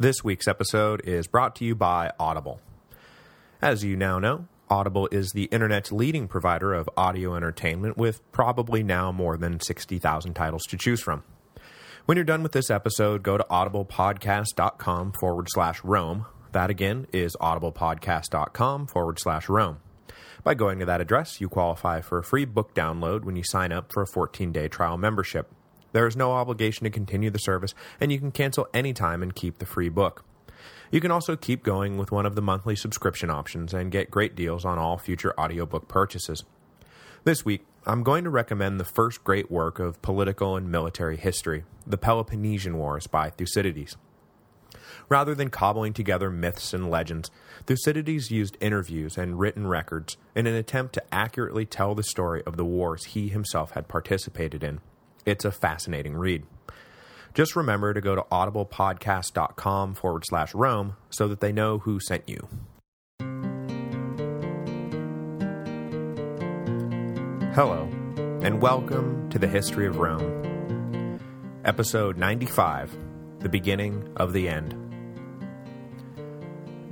This week's episode is brought to you by Audible. As you now know, Audible is the internet's leading provider of audio entertainment with probably now more than 60,000 titles to choose from. When you're done with this episode, go to audiblepodcast.com forward slash Rome. That again is audiblepodcast.com forward slash Rome. By going to that address, you qualify for a free book download when you sign up for a 14-day trial membership. There is no obligation to continue the service, and you can cancel anytime and keep the free book. You can also keep going with one of the monthly subscription options and get great deals on all future audiobook purchases. This week, I'm going to recommend the first great work of political and military history, The Peloponnesian Wars by Thucydides. Rather than cobbling together myths and legends, Thucydides used interviews and written records in an attempt to accurately tell the story of the wars he himself had participated in. It's a fascinating read. Just remember to go to audiblepodcast.com forward slash Rome so that they know who sent you. Hello, and welcome to the History of Rome. Episode 95, The Beginning of the End.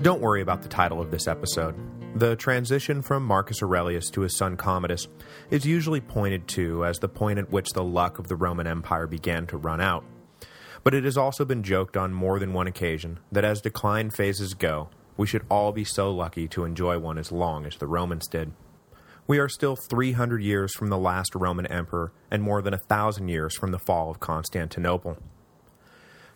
Don't worry about the title of this episode. The transition from Marcus Aurelius to his son Commodus is usually pointed to as the point at which the luck of the Roman Empire began to run out. But it has also been joked on more than one occasion that as decline phases go, we should all be so lucky to enjoy one as long as the Romans did. We are still 300 years from the last Roman emperor and more than a thousand years from the fall of Constantinople.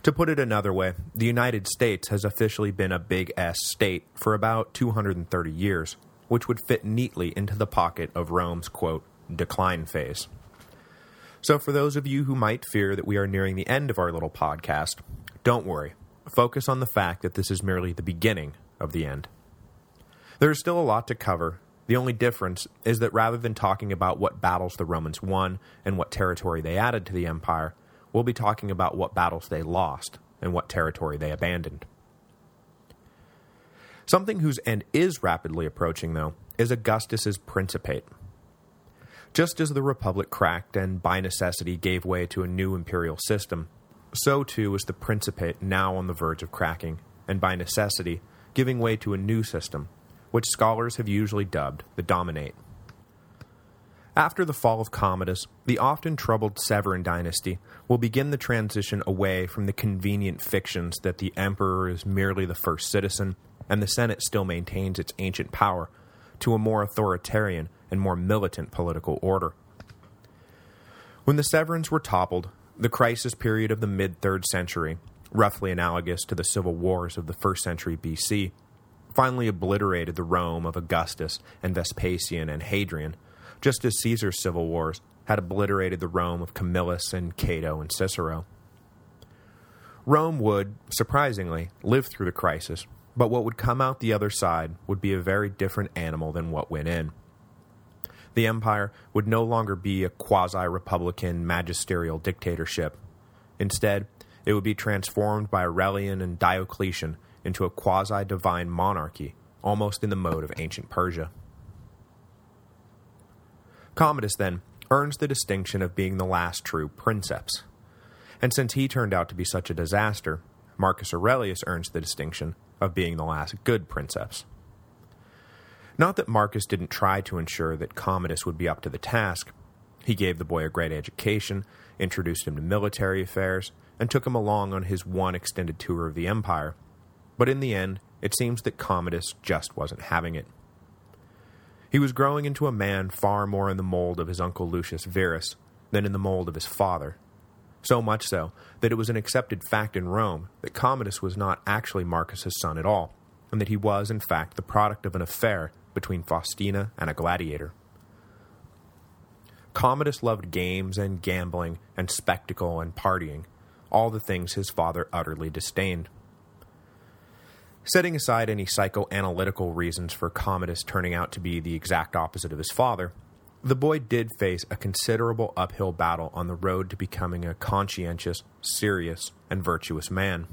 To put it another way, the United States has officially been a big S state for about 230 years, which would fit neatly into the pocket of Rome's, quote, decline phase. So for those of you who might fear that we are nearing the end of our little podcast, don't worry. Focus on the fact that this is merely the beginning of the end. There is still a lot to cover. The only difference is that rather than talking about what battles the Romans won and what territory they added to the empire, we'll be talking about what battles they lost and what territory they abandoned. Something whose end is rapidly approaching, though, is Augustus's Principate. Just as the Republic cracked and by necessity gave way to a new imperial system, so too is the Principate now on the verge of cracking, and by necessity giving way to a new system, which scholars have usually dubbed the Dominate. After the fall of Commodus, the often troubled Severan dynasty will begin the transition away from the convenient fictions that the emperor is merely the first citizen and the Senate still maintains its ancient power, to a more authoritarian and more militant political order. When the Severans were toppled, the crisis period of the mid-3rd century, roughly analogous to the civil wars of the 1st century BC, finally obliterated the Rome of Augustus and Vespasian and Hadrian, just as Caesar's civil wars had obliterated the Rome of Camillus and Cato and Cicero. Rome would, surprisingly, live through the crisis, but what would come out the other side would be a very different animal than what went in. The empire would no longer be a quasi-republican magisterial dictatorship. Instead, it would be transformed by Aurelian and Diocletian into a quasi-divine monarchy, almost in the mode of ancient Persia. Commodus, then, earns the distinction of being the last true princeps. And since he turned out to be such a disaster, Marcus Aurelius earns the distinction of being the last good princeps. Not that Marcus didn't try to ensure that Commodus would be up to the task. He gave the boy a great education, introduced him to military affairs, and took him along on his one extended tour of the empire. But in the end, it seems that Commodus just wasn't having it. He was growing into a man far more in the mold of his uncle Lucius Verus than in the mold of his father. So much so, that it was an accepted fact in Rome that Commodus was not actually Marcus's son at all, and that he was, in fact, the product of an affair between Faustina and a gladiator. Commodus loved games and gambling and spectacle and partying, all the things his father utterly disdained. Setting aside any psychoanalytical reasons for Commodus turning out to be the exact opposite of his father, the boy did face a considerable uphill battle on the road to becoming a conscientious, serious, and virtuous man.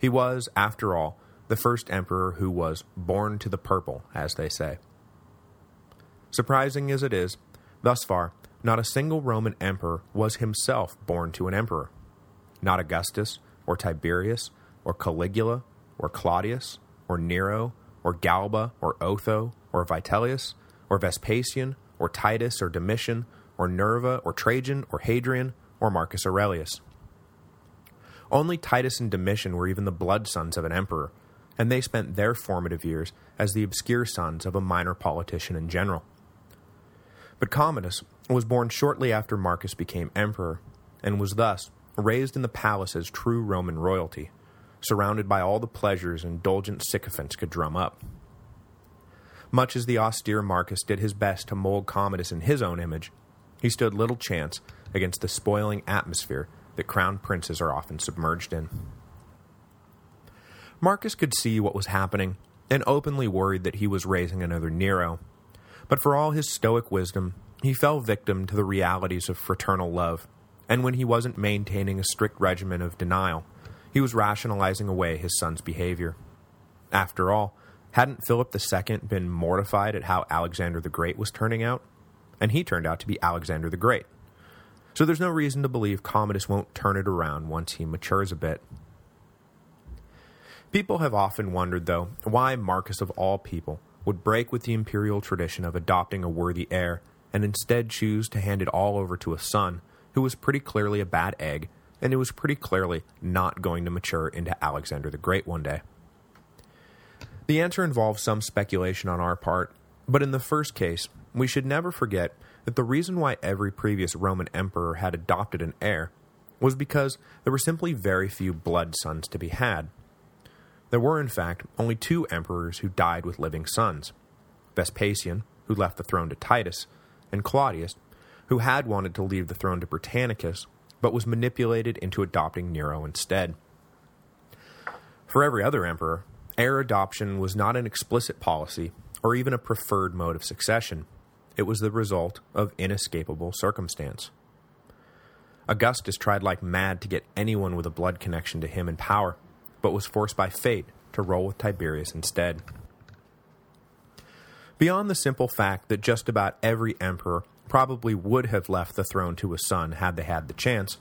He was, after all, the first emperor who was born to the purple, as they say. Surprising as it is, thus far, not a single Roman emperor was himself born to an emperor. Not Augustus, or Tiberius, or Caligula, or Claudius, or Nero, or Galba, or Otho, or Vitellius, or Vespasian, or Titus, or Domitian, or Nerva, or Trajan, or Hadrian, or Marcus Aurelius. Only Titus and Domitian were even the blood sons of an emperor, and they spent their formative years as the obscure sons of a minor politician in general. But Commodus was born shortly after Marcus became emperor, and was thus raised in the palace as true Roman royalty, surrounded by all the pleasures indulgent sycophants could drum up. Much as the austere Marcus did his best to mold Commodus in his own image, he stood little chance against the spoiling atmosphere that crown princes are often submerged in. Marcus could see what was happening, and openly worried that he was raising another Nero, but for all his stoic wisdom, he fell victim to the realities of fraternal love, and when he wasn't maintaining a strict regimen of denial, he was rationalizing away his son's behavior. After all, hadn't Philip II been mortified at how Alexander the Great was turning out? And he turned out to be Alexander the Great. So there's no reason to believe Commodus won't turn it around once he matures a bit. People have often wondered, though, why Marcus of all people would break with the imperial tradition of adopting a worthy heir and instead choose to hand it all over to a son who was pretty clearly a bad egg and it was pretty clearly not going to mature into Alexander the Great one day. The answer involves some speculation on our part, but in the first case, we should never forget that the reason why every previous Roman emperor had adopted an heir was because there were simply very few blood sons to be had, there were, in fact, only two emperors who died with living sons, Vespasian, who left the throne to Titus, and Claudius, who had wanted to leave the throne to Britannicus, but was manipulated into adopting Nero instead. For every other emperor, heir adoption was not an explicit policy or even a preferred mode of succession. It was the result of inescapable circumstance. Augustus tried like mad to get anyone with a blood connection to him in power, but was forced by fate to roll with Tiberius instead. Beyond the simple fact that just about every emperor probably would have left the throne to a son had they had the chance,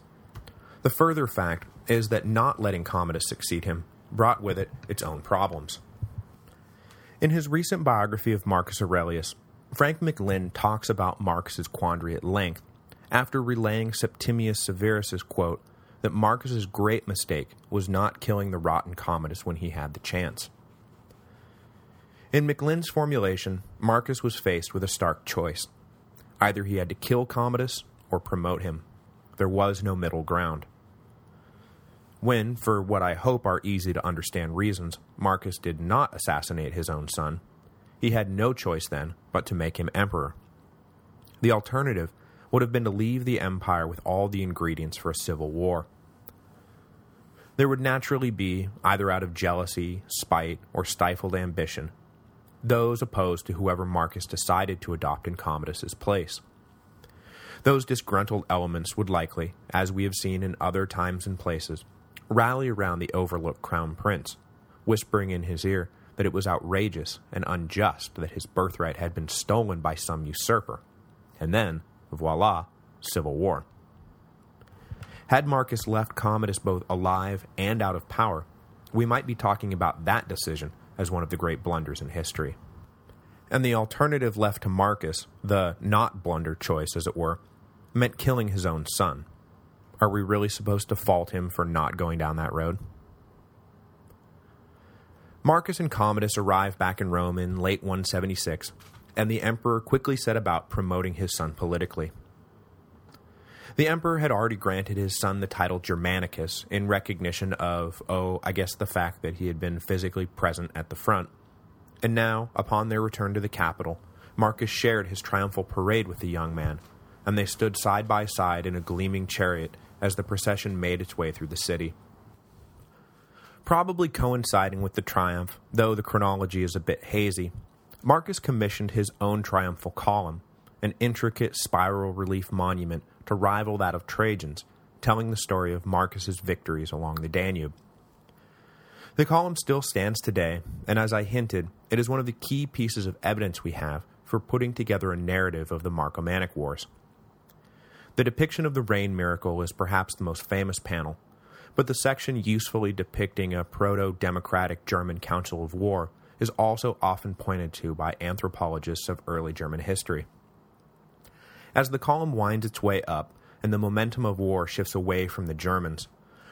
the further fact is that not letting Commodus succeed him brought with it its own problems. In his recent biography of Marcus Aurelius, Frank McLynn talks about Marcus's quandary at length after relaying Septimius Severus's quote that Marcus's great mistake was not killing the rotten Commodus when he had the chance. In McLynn's formulation, Marcus was faced with a stark choice. Either he had to kill Commodus or promote him. There was no middle ground. When, for what I hope are easy to understand reasons, Marcus did not assassinate his own son, he had no choice then but to make him emperor. The alternative would have been to leave the empire with all the ingredients for a civil war. There would naturally be, either out of jealousy, spite, or stifled ambition, those opposed to whoever Marcus decided to adopt in Commodus's place. Those disgruntled elements would likely, as we have seen in other times and places, rally around the overlooked crown prince, whispering in his ear that it was outrageous and unjust that his birthright had been stolen by some usurper, and then voila, civil war. Had Marcus left Commodus both alive and out of power, we might be talking about that decision as one of the great blunders in history. And the alternative left to Marcus, the not-blunder choice, as it were, meant killing his own son. Are we really supposed to fault him for not going down that road? Marcus and Commodus arrived back in Rome in late 176, and the emperor quickly set about promoting his son politically. The emperor had already granted his son the title Germanicus in recognition of, oh, I guess the fact that he had been physically present at the front. And now, upon their return to the capital, Marcus shared his triumphal parade with the young man, and they stood side by side in a gleaming chariot as the procession made its way through the city. Probably coinciding with the triumph, though the chronology is a bit hazy, Marcus commissioned his own triumphal column, an intricate spiral relief monument to rival that of Trajan's, telling the story of Marcus's victories along the Danube. The column still stands today, and as I hinted, it is one of the key pieces of evidence we have for putting together a narrative of the Marcomannic Wars. The depiction of the rain miracle is perhaps the most famous panel, but the section usefully depicting a proto-democratic German council of war is also often pointed to by anthropologists of early German history. As the column winds its way up, and the momentum of war shifts away from the Germans,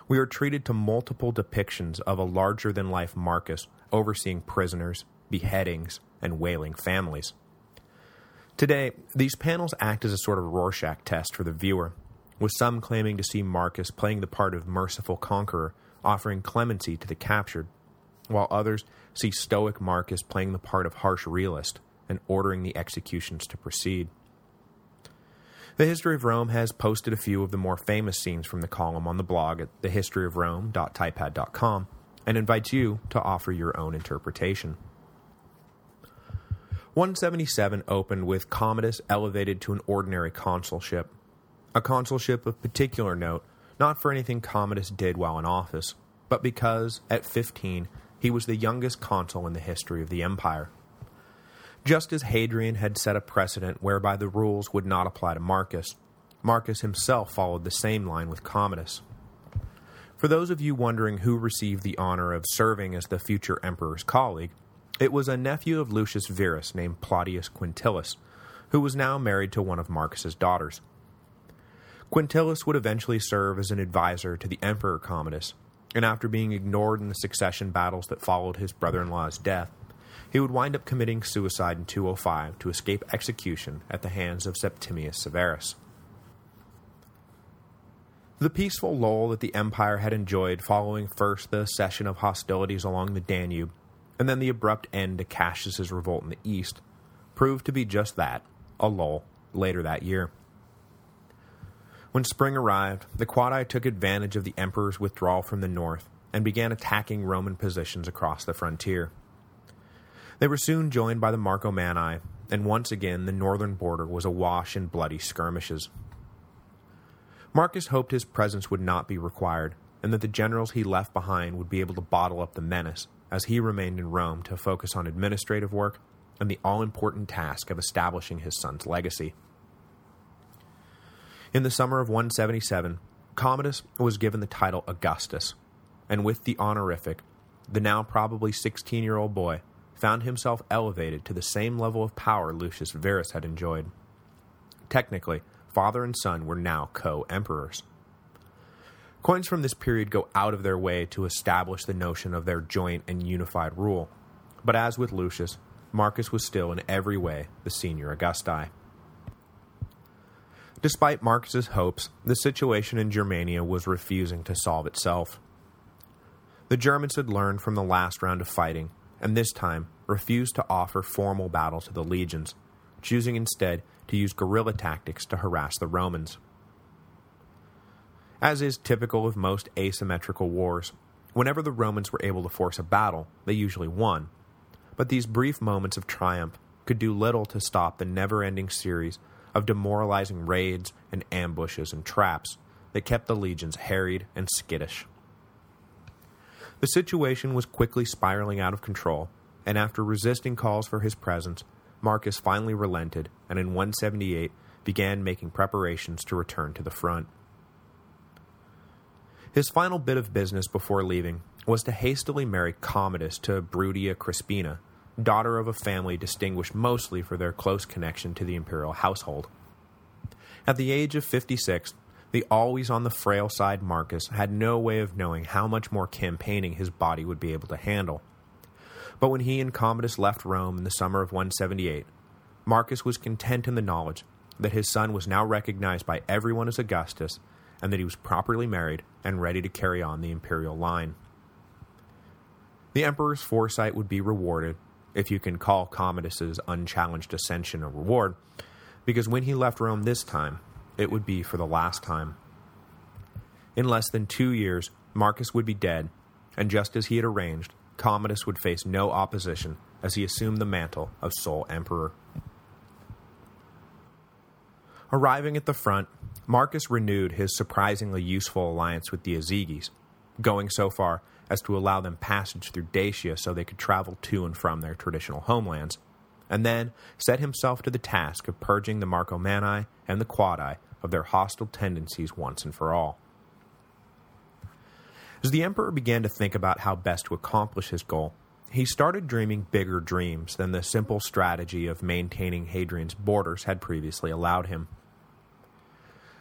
we are treated to multiple depictions of a larger-than-life Marcus overseeing prisoners, beheadings, and wailing families. Today, these panels act as a sort of Rorschach test for the viewer, with some claiming to see Marcus playing the part of merciful conqueror, offering clemency to the captured, while others see stoic Marcus playing the part of harsh realist and ordering the executions to proceed. The History of Rome has posted a few of the more famous scenes from the column on the blog at thehistoryofrome.typepad.com and invites you to offer your own interpretation. 177 opened with Commodus elevated to an ordinary consulship, a consulship of particular note, not for anything Commodus did while in office, but because, at 15, he was the youngest consul in the history of the empire. Just as Hadrian had set a precedent whereby the rules would not apply to Marcus, Marcus himself followed the same line with Commodus. For those of you wondering who received the honor of serving as the future emperor's colleague, it was a nephew of Lucius Verus named Plautius Quintillus, who was now married to one of Marcus's daughters. Quintillus would eventually serve as an advisor to the Emperor Commodus, and after being ignored in the succession battles that followed his brother-in-law's death, he would wind up committing suicide in 205 to escape execution at the hands of Septimius Severus. The peaceful lull that the empire had enjoyed following first the cessation of hostilities along the Danube, and then the abrupt end to Cassius's revolt in the east, proved to be just that, a lull, later that year. When spring arrived, the Quadi took advantage of the emperor's withdrawal from the north and began attacking Roman positions across the frontier. They were soon joined by the Marcomanni, and once again the northern border was awash in bloody skirmishes. Marcus hoped his presence would not be required, and that the generals he left behind would be able to bottle up the menace, as he remained in Rome to focus on administrative work and the all-important task of establishing his son's legacy. In the summer of 177, Commodus was given the title Augustus, and with the honorific, the now probably 16-year-old boy found himself elevated to the same level of power Lucius Verus had enjoyed. Technically, father and son were now co-emperors. Coins from this period go out of their way to establish the notion of their joint and unified rule, but as with Lucius, Marcus was still in every way the senior Augusti. Despite Marcus's hopes, the situation in Germania was refusing to solve itself. The Germans had learned from the last round of fighting and this time refused to offer formal battle to the legions, choosing instead to use guerrilla tactics to harass the Romans. As is typical of most asymmetrical wars, whenever the Romans were able to force a battle, they usually won, but these brief moments of triumph could do little to stop the never-ending series of demoralizing raids and ambushes and traps that kept the legions harried and skittish. The situation was quickly spiraling out of control, and after resisting calls for his presence, Marcus finally relented and in 178 began making preparations to return to the front. His final bit of business before leaving was to hastily marry Commodus to Bruttia Crispina, daughter of a family distinguished mostly for their close connection to the imperial household. At the age of 56, the always on the frail side Marcus had no way of knowing how much more campaigning his body would be able to handle. But when he and Commodus left Rome in the summer of 178, Marcus was content in the knowledge that his son was now recognized by everyone as Augustus, and that he was properly married and ready to carry on the imperial line. The emperor's foresight would be rewarded, if you can call Commodus's unchallenged ascension a reward, because when he left Rome this time, it would be for the last time. In less than two years, Marcus would be dead, and just as he had arranged, Commodus would face no opposition as he assumed the mantle of sole emperor. Arriving at the front, Marcus renewed his surprisingly useful alliance with the Iazyges, going so far as to allow them passage through Dacia so they could travel to and from their traditional homelands, and then set himself to the task of purging the Marcomanni and the Quadi of their hostile tendencies once and for all. As the emperor began to think about how best to accomplish his goal, he started dreaming bigger dreams than the simple strategy of maintaining Hadrian's borders had previously allowed him.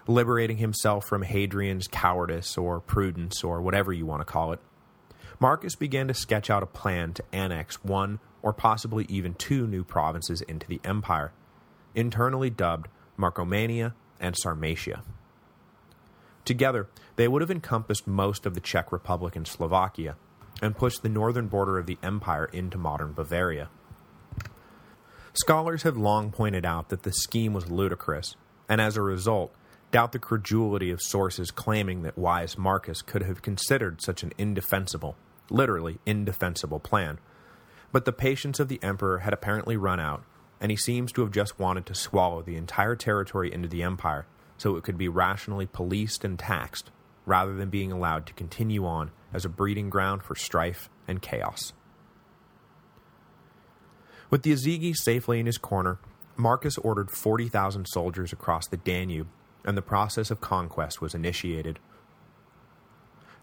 Liberating himself from Hadrian's cowardice or prudence or whatever you want to call it, Marcus began to sketch out a plan to annex one or possibly even two new provinces into the empire, internally dubbed Marcomannia and Sarmatia. Together, they would have encompassed most of the Czech Republic and Slovakia, and pushed the northern border of the empire into modern Bavaria. Scholars have long pointed out that the scheme was ludicrous, and as a result, doubt the credulity of sources claiming that wise Marcus could have considered such an indefensible, literally indefensible plan. But the patience of the emperor had apparently run out, and he seems to have just wanted to swallow the entire territory into the empire so it could be rationally policed and taxed, rather than being allowed to continue on as a breeding ground for strife and chaos. With the Azigi safely in his corner, Marcus ordered 40,000 soldiers across the Danube, and the process of conquest was initiated.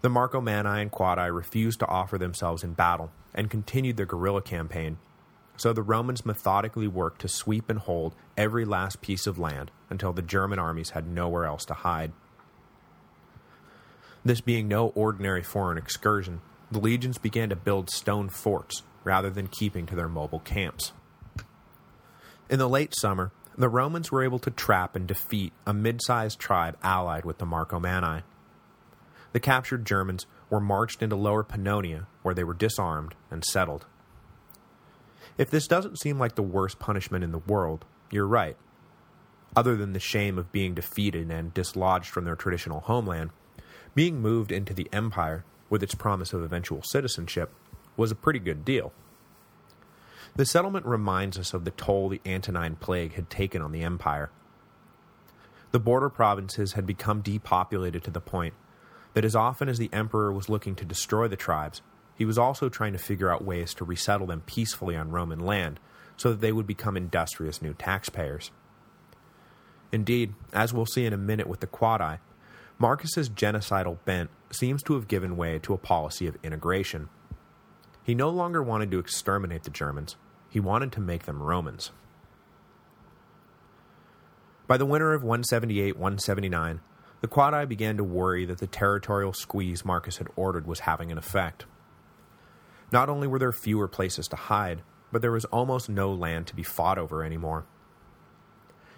The Marcomanni and Quadi refused to offer themselves in battle, and continued their guerrilla campaign, so the Romans methodically worked to sweep and hold every last piece of land until the German armies had nowhere else to hide. This being no ordinary foreign excursion, the legions began to build stone forts rather than keeping to their mobile camps. In the late summer, the Romans were able to trap and defeat a mid-sized tribe allied with the Marcomanni. The captured Germans were marched into Lower Pannonia, where they were disarmed and settled. If this doesn't seem like the worst punishment in the world, you're right. Other than the shame of being defeated and dislodged from their traditional homeland, being moved into the empire, with its promise of eventual citizenship, was a pretty good deal. The settlement reminds us of the toll the Antonine Plague had taken on the empire. The border provinces had become depopulated to the point that as often as the emperor was looking to destroy the tribes, he was also trying to figure out ways to resettle them peacefully on Roman land, so that they would become industrious new taxpayers. Indeed, as we'll see in a minute with the Quadi, Marcus's genocidal bent seems to have given way to a policy of integration. He no longer wanted to exterminate the Germans, he wanted to make them Romans. By the winter of 178-179, the Quadi began to worry that the territorial squeeze Marcus had ordered was having an effect. Not only were there fewer places to hide, but there was almost no land to be fought over anymore.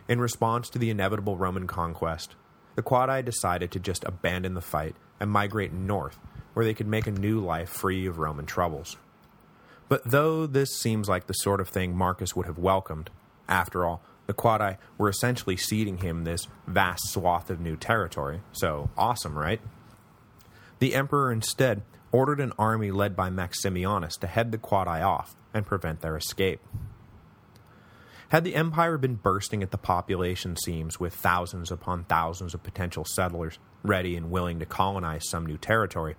In response to the inevitable Roman conquest, the Quadi decided to just abandon the fight and migrate north, where they could make a new life free of Roman troubles. But though this seems like the sort of thing Marcus would have welcomed, after all, the Quadi were essentially ceding him this vast swath of new territory, so awesome, right? The emperor instead ordered an army led by Maximianus to head the Quadi off and prevent their escape. Had the empire been bursting at the population seams with thousands upon thousands of potential settlers ready and willing to colonize some new territory,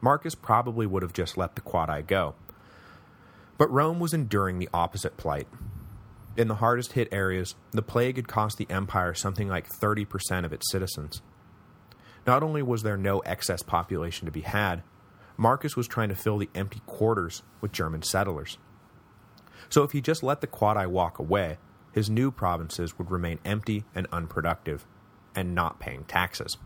Marcus probably would have just let the Quadi go. But Rome was enduring the opposite plight. In the hardest hit areas, the plague had cost the empire something like 30% of its citizens. Not only was there no excess population to be had, Marcus was trying to fill the empty quarters with German settlers. So if he just let the Quadi walk away, his new provinces would remain empty and unproductive, and not paying taxes.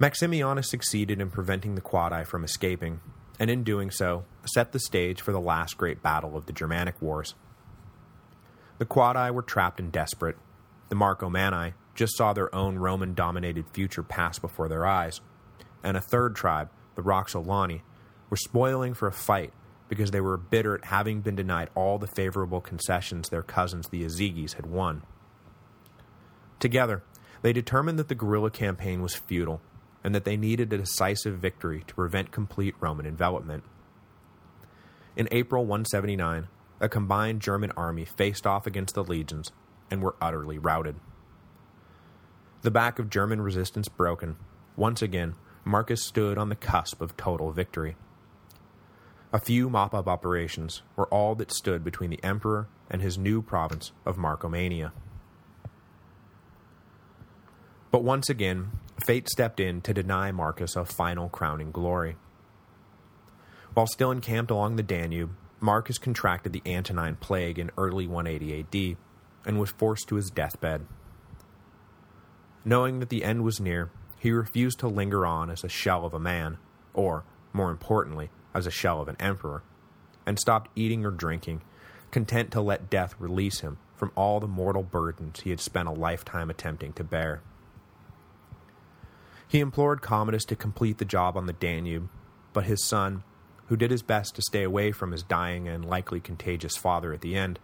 Maximianus succeeded in preventing the Quadi from escaping, and in doing so, set the stage for the last great battle of the Germanic Wars. The Quadi were trapped and desperate. The Marcomanni just saw their own Roman-dominated future pass before their eyes, and a third tribe, the Roxolani, were spoiling for a fight because they were bitter at having been denied all the favorable concessions their cousins the Iazyges had won. Together, they determined that the guerrilla campaign was futile, and that they needed a decisive victory to prevent complete Roman envelopment. In April 179, a combined German army faced off against the legions and were utterly routed. The back of German resistance broken, once again, Marcus stood on the cusp of total victory. A few mop-up operations were all that stood between the emperor and his new province of Marcomannia. But once again, fate stepped in to deny Marcus a final crowning glory. While still encamped along the Danube, Marcus contracted the Antonine Plague in early 180 AD and was forced to his deathbed. Knowing that the end was near, he refused to linger on as a shell of a man, or, more importantly, as a shell of an emperor, and stopped eating or drinking, content to let death release him from all the mortal burdens he had spent a lifetime attempting to bear. He implored Commodus to complete the job on the Danube, but his son, who did his best to stay away from his dying and likely contagious father at the end,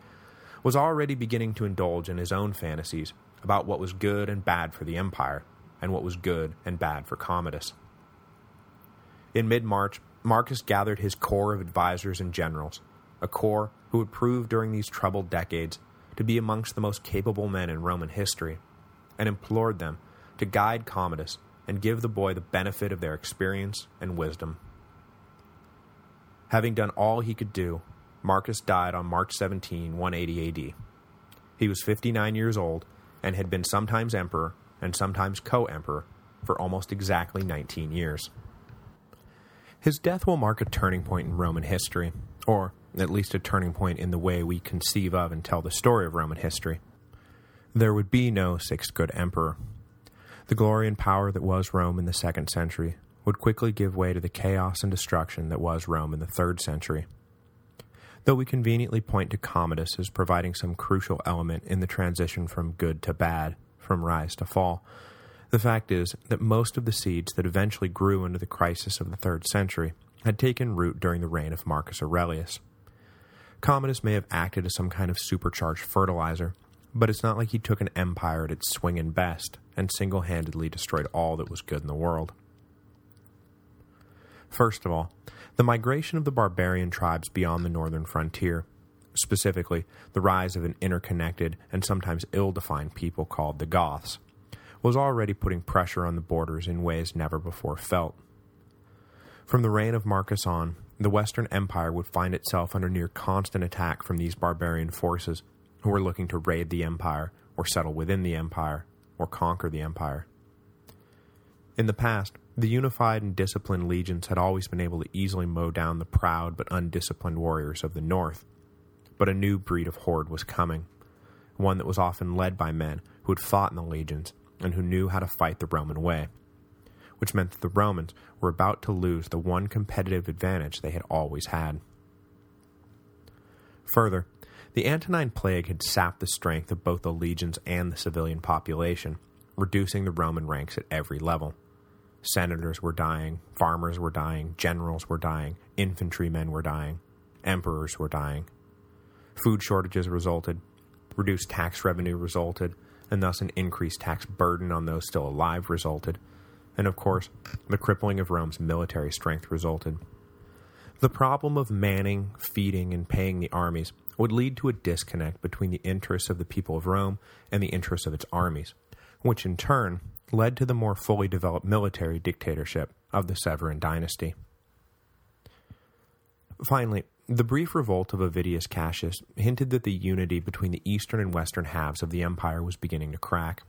was already beginning to indulge in his own fantasies about what was good and bad for the Empire, and what was good and bad for Commodus. In mid-March, Marcus gathered his corps of advisors and generals, a corps who would prove during these troubled decades to be amongst the most capable men in Roman history, and implored them to guide Commodus and give the boy the benefit of their experience and wisdom. Having done all he could do, Marcus died on March 17, 180 AD. He was 59 years old and had been sometimes emperor and sometimes co-emperor for almost exactly 19 years. His death will mark a turning point in Roman history, or at least a turning point in the way we conceive of and tell the story of Roman history. There would be no sixth good emperor. The glory and power that was Rome in the second century would quickly give way to the chaos and destruction that was Rome in the third century. Though we conveniently point to Commodus as providing some crucial element in the transition from good to bad, from rise to fall, the fact is that most of the seeds that eventually grew into the crisis of the third century had taken root during the reign of Marcus Aurelius. Commodus may have acted as some kind of supercharged fertilizer, but it's not like he took an empire at its swinging best and single-handedly destroyed all that was good in the world. First of all, the migration of the barbarian tribes beyond the northern frontier, specifically the rise of an interconnected and sometimes ill-defined people called the Goths, was already putting pressure on the borders in ways never before felt. From the reign of Marcus on, the Western Empire would find itself under near constant attack from these barbarian forces who were looking to raid the empire, or settle within the empire, or conquer the empire. In the past, the unified and disciplined legions had always been able to easily mow down the proud but undisciplined warriors of the north. But a new breed of horde was coming, one that was often led by men who had fought in the legions and who knew how to fight the Roman way, which meant that the Romans were about to lose the one competitive advantage they had always had. Further, the Antonine Plague had sapped the strength of both the legions and the civilian population, reducing the Roman ranks at every level. Senators were dying, farmers were dying, generals were dying, infantrymen were dying, emperors were dying. Food shortages resulted, reduced tax revenue resulted, and thus an increased tax burden on those still alive resulted, and of course, the crippling of Rome's military strength resulted. The problem of manning, feeding, and paying the armies would lead to a disconnect between the interests of the people of Rome and the interests of its armies, which in turn led to the more fully developed military dictatorship of the Severan dynasty. Finally, the brief revolt of Avidius Cassius hinted that the unity between the eastern and western halves of the empire was beginning to crack.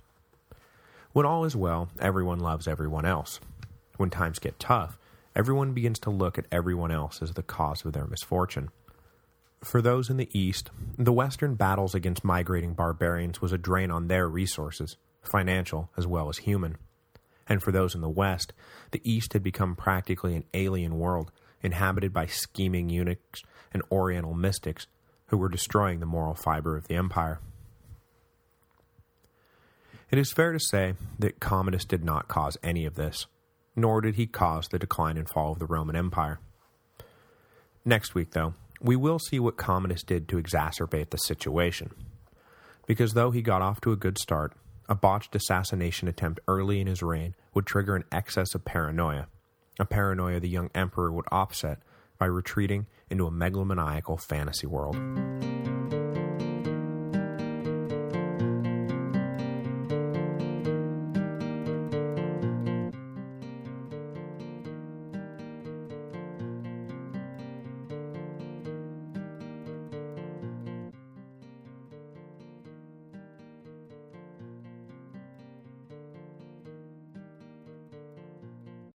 When all is well, everyone loves everyone else. When times get tough, everyone begins to look at everyone else as the cause of their misfortune. For those in the east, the western battles against migrating barbarians was a drain on their resources, financial as well as human. And for those in the west, the east had become practically an alien world, inhabited by scheming eunuchs and oriental mystics who were destroying the moral fiber of the empire. It is fair to say that Commodus did not cause any of this, nor did he cause the decline and fall of the Roman Empire. Next week, though, we will see what Commodus did to exacerbate the situation. Because though he got off to a good start, a botched assassination attempt early in his reign would trigger an excess of paranoia, a paranoia the young emperor would offset by retreating into a megalomaniacal fantasy world.